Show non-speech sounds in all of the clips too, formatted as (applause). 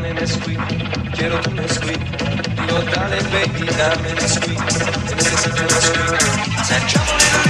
dame Nesquik, quiero tu Nesquik. Digo, dale, baby, dame Nesquik, necesito Nesquik. That trouble in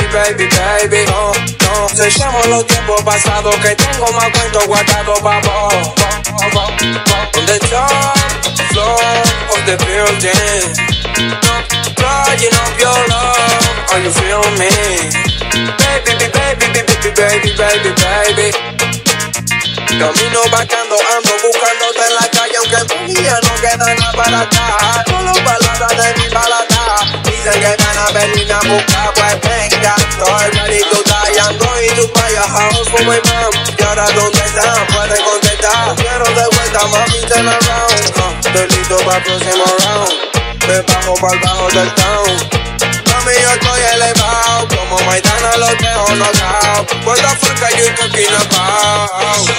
baby, baby. No, no, sellemos los tiempos pasados que tengo más cuentos guardados para vos. On the top floor of the building, crying up your love. Are you feeling me? Baby, baby, baby, baby, baby, baby. Camino vacando, ando buscándote en la calle, aunque en tu día no queda nada para acá. Solo palabras de mi balada. Dicen que van a venir a buscar, pues venga. Estoy ready to die, I'm going to buy a house for my mom. Y ahora, ¿dónde están? Pueden contestar. Quiero de vuelta, mami, turn around. Uh, estoy listo para el próximo round. Me bajo para el bajo del town. Mami, yo estoy elevado. Como Maidana los dejo knockout. What the fuck are you talking about?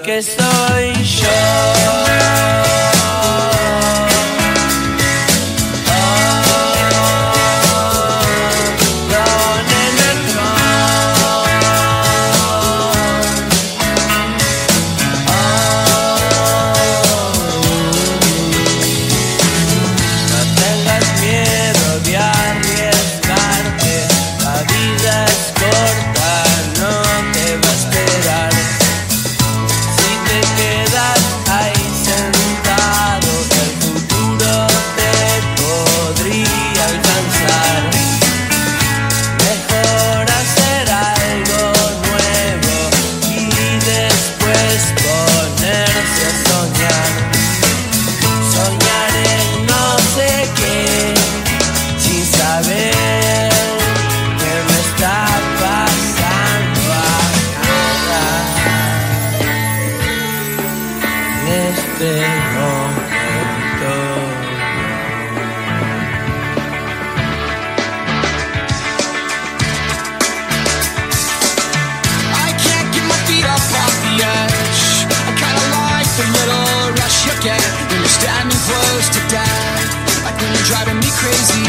Que soy crazy.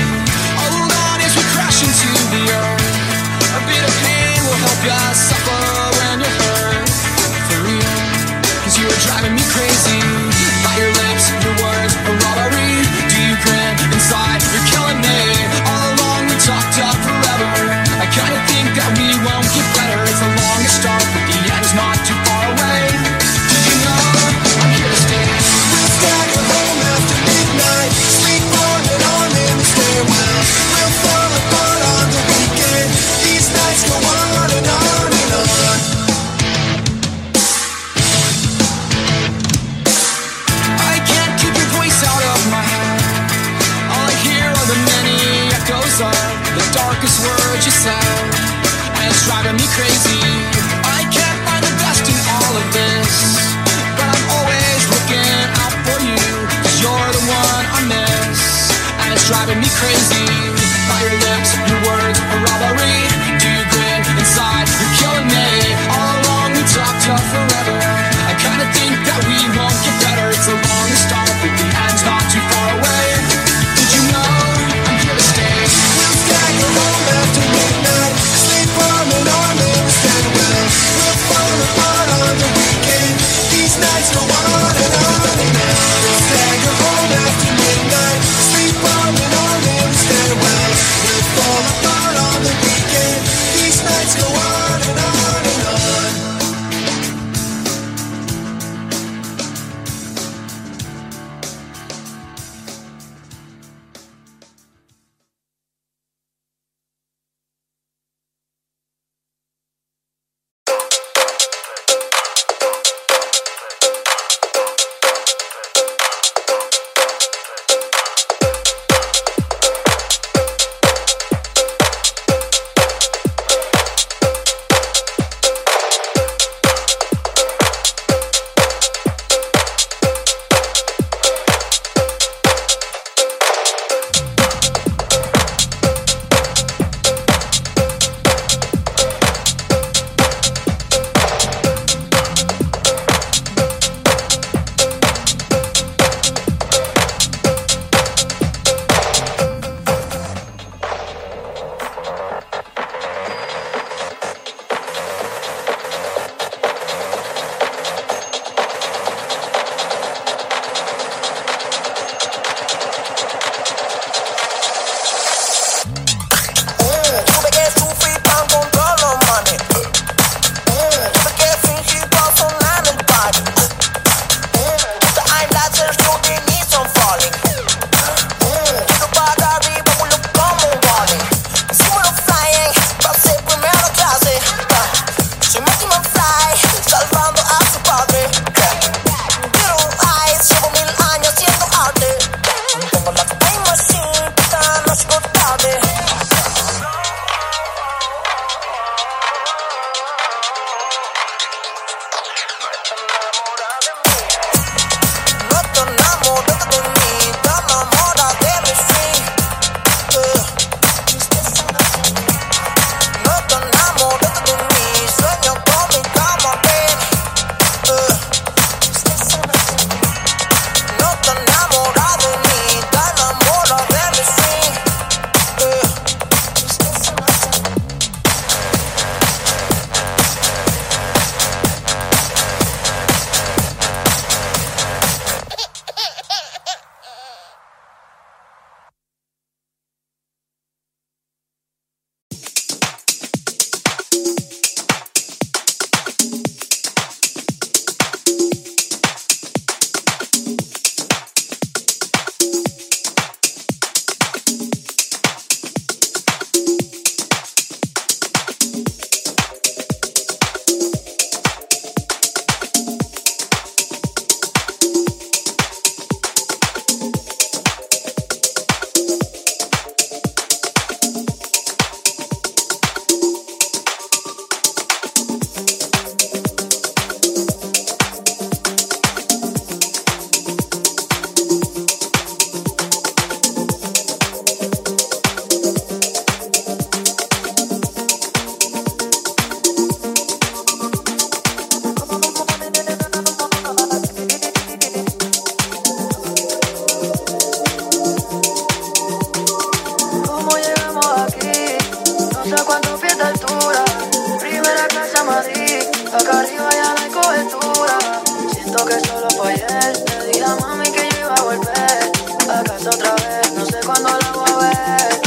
que solo fue ayer. Te dije mami que yo iba a volver. A casa otra vez, no sé cuándo la voy a ver.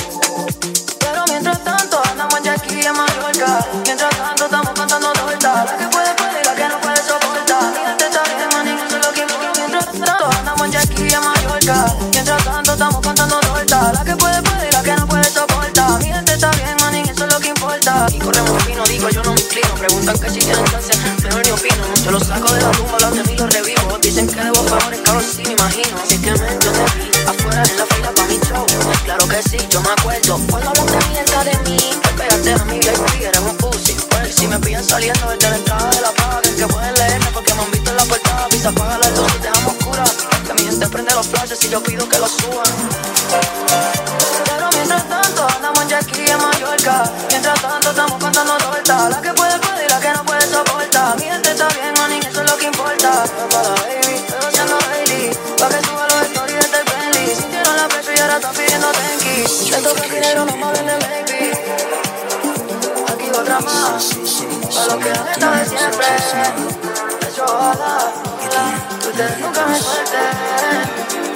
Pero mientras tanto, andamos ya aquí en Mallorca. Mientras tanto, estamos cantando torta. La que puede, puede, la que no puede soportar. Fíjate, está bien, man, eso es lo que importa. Mientras tanto, andamos ya aquí en Mallorca. Mientras tanto, estamos cantando torta. La que puede, puede, la que no puede soportar. Fíjate, está bien, man, eso es lo que importa. Y corremos vino, digo, yo no me inclino. Preguntan que si tienen chance, mejor ni opino. Yo lo saco de la luz. yo pido que lo suban. Pero mientras tanto andamos ya aquí en Mallorca. Mientras tanto estamos cantando torta. La que puede puede y la que no puede soporta. Mi gente está bien, manín, eso es lo que importa. Yo para baby, pero siendo daily. Pa' que suba los stories desde el este Bentley. Sintieron la presión y ahora están pidiendo tenki. Tanto que dinero no me de baby. Aquí otra más. Pa' lo que han estado de siempre. Eso ojalá. Ustedes nunca me suelten.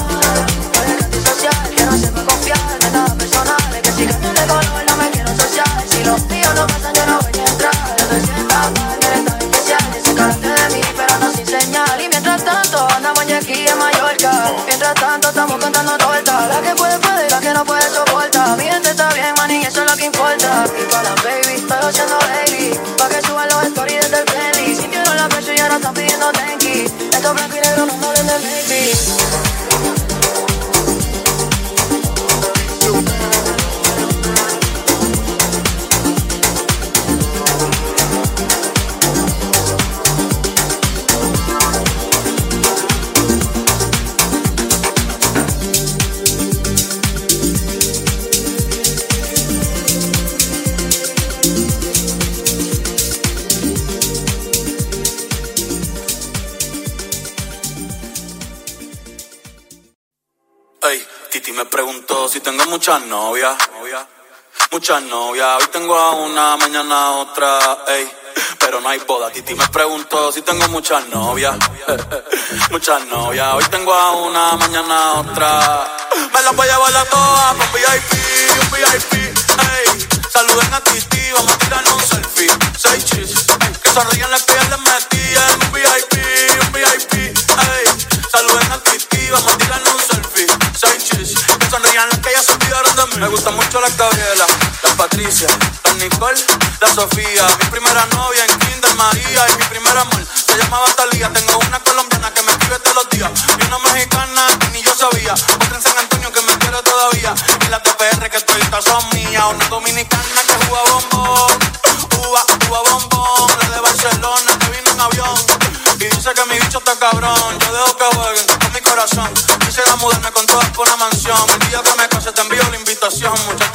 muchas novias, muchas novias. Hoy tengo a una, mañana otra, ey. Pero no hay boda. Titi me preguntó si tengo muchas novias, (laughs) muchas novias. Hoy tengo a una, mañana otra. Me las voy a llevar a todas un VIP, un VIP, ey. Saluden a Titi, vamos a tirar un selfie. Seis chis, que sonrían las que les metí en un VIP, un VIP, ey. Saluden a Titi, vamos a tirar un selfie. Seis chis, sonrían las que ya se me gusta mucho la Gabriela, la Patricia, la Nicole, la Sofía. Mi primera novia en Kinder María y mi primer amor se llamaba Talía. Tengo una colombiana que me escribe todos los días y una mexicana que ni yo sabía. Otra en San Antonio que me quiere todavía y la TPR que estoy son mía. Una dominicana que juega bombón, uva, uva bombón. La de Barcelona que vino en avión y dice que mi bicho está cabrón. Yo dejo que jueguen con mi corazón. Me case te envío la invitación, muchacho,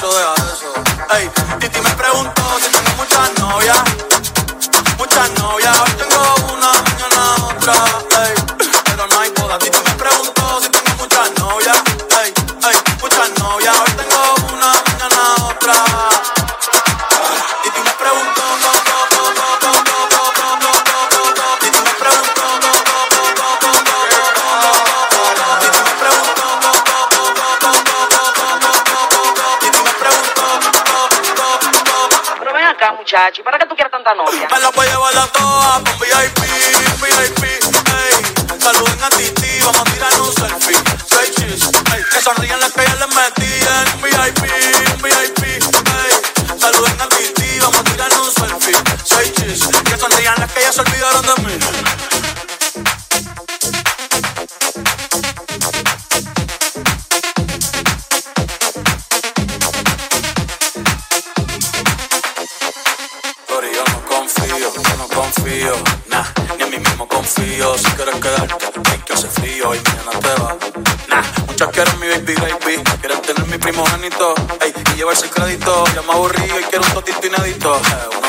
llevarse el crédito. Ya me aburrí y quiero un totito inédito. Eh,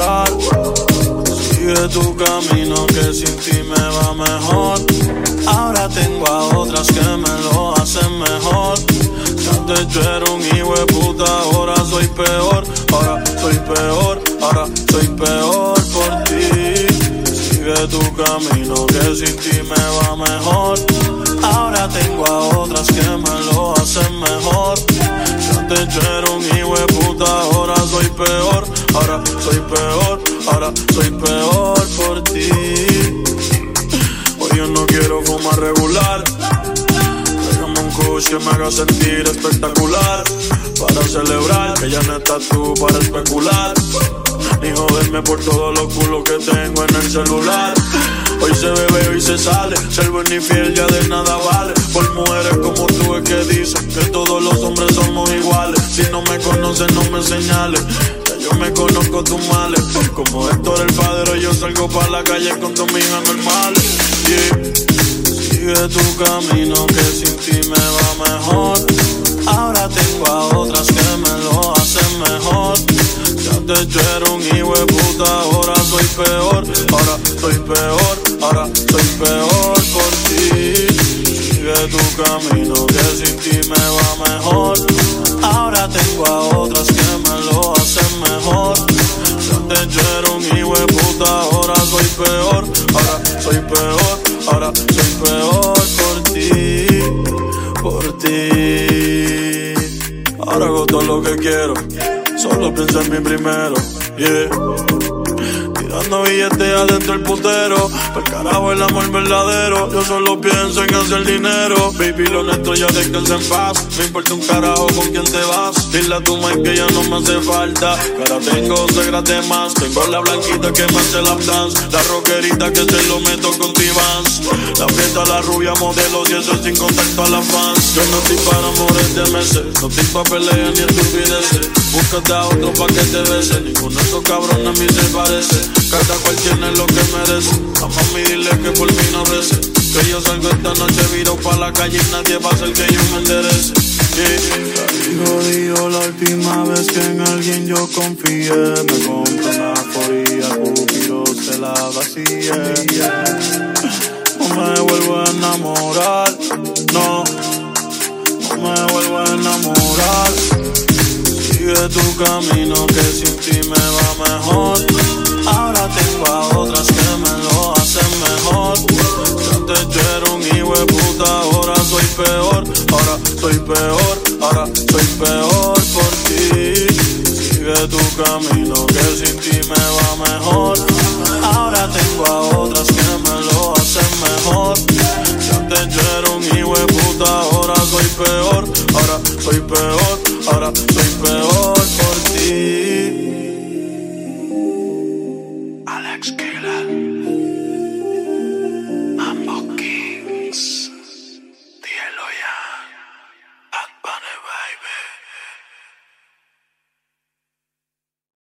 Sigue tu camino que sin ti me va mejor. Ahora tengo a otras que me lo hacen mejor. Antes yo era un hijo de puta, ahora soy peor. Ahora soy peor, ahora soy peor por ti. Sigue tu camino que sin ti me va mejor. Ahora tengo a otras que me lo hacen mejor antes yo era un hijo de puta, ahora soy peor, ahora soy peor, ahora soy peor por ti. Hoy yo no quiero fumar regular. Déjame un kush que me haga sentir espectacular. Para celebrar que ya no estás tú para especular. Ni joderme por todos los culos que tengo en el celular. Hoy se bebe, hoy se sale. Ser buen y fiel ya de nada vale. Por mujeres como tú es que dicen que todos los hombres somos iguales. Si no me conoces, no me señales. Ya yo me conozco tus males. Como esto Héctor el padre, yo salgo para la calle con tus hijas normales. Yeah. Sigue tu camino que sin ti me va mejor. Ahora tengo a otras que me lo hacen mejor. Ya te echaron hijo de puta, ahora soy peor, ahora soy peor. Ahora soy peor por ti. Sigue tu camino, que sin ti me va mejor. Ahora tengo a otras que me lo hacen mejor. Antes yo era un hijo de puta, ahora soy peor. Ahora soy peor, ahora soy peor por ti. Por ti. Ahora hago todo lo que quiero. Solo pienso en mí primero. Yeah. Tirando billetes adentro el putero. Por carajo el amor verdadero. Yo solo pienso en hacer dinero. Baby, lo neto ya descansa en paz. Me importa un carajo con quién te vas. Dile a tu madre que ya no me hace falta. Cara tengo segras de más. Tengo la blanquita que me hace la dance. La rockerita que se lo meto con T-Vans. La fiesta, la rubia modelo. Y eso sin contacto a las fans. Yo no estoy para amores de meses. No estoy para peleas ni estupideces. Búscate a otro pa' que te beses. Ninguno de esos cabrones a mí se parece. Cada cual tiene lo que merece. A mami dile que por mí no rece. Que yo salgo esta noche, viro pa' la calle y nadie va a hacer que yo me enderece. Yeah. Jodido la última vez que en alguien yo confié. Me compré una foría, cupido se la vacía. No me vuelvo a enamorar, no. No me vuelvo a enamorar. Sigue tu camino que sin ti me va mejor. Ahora tengo a otras que me lo hacen mejor. Antes yo era un hijo puta, ahora soy peor. Ahora soy peor, ahora soy peor por ti. Sigue tu camino que sin ti me va mejor. Ahora tengo a otras que me lo hacen mejor. Antes yo era un hijo puta, ahora soy peor. Ahora soy peor, ahora soy peor por ti. sex game.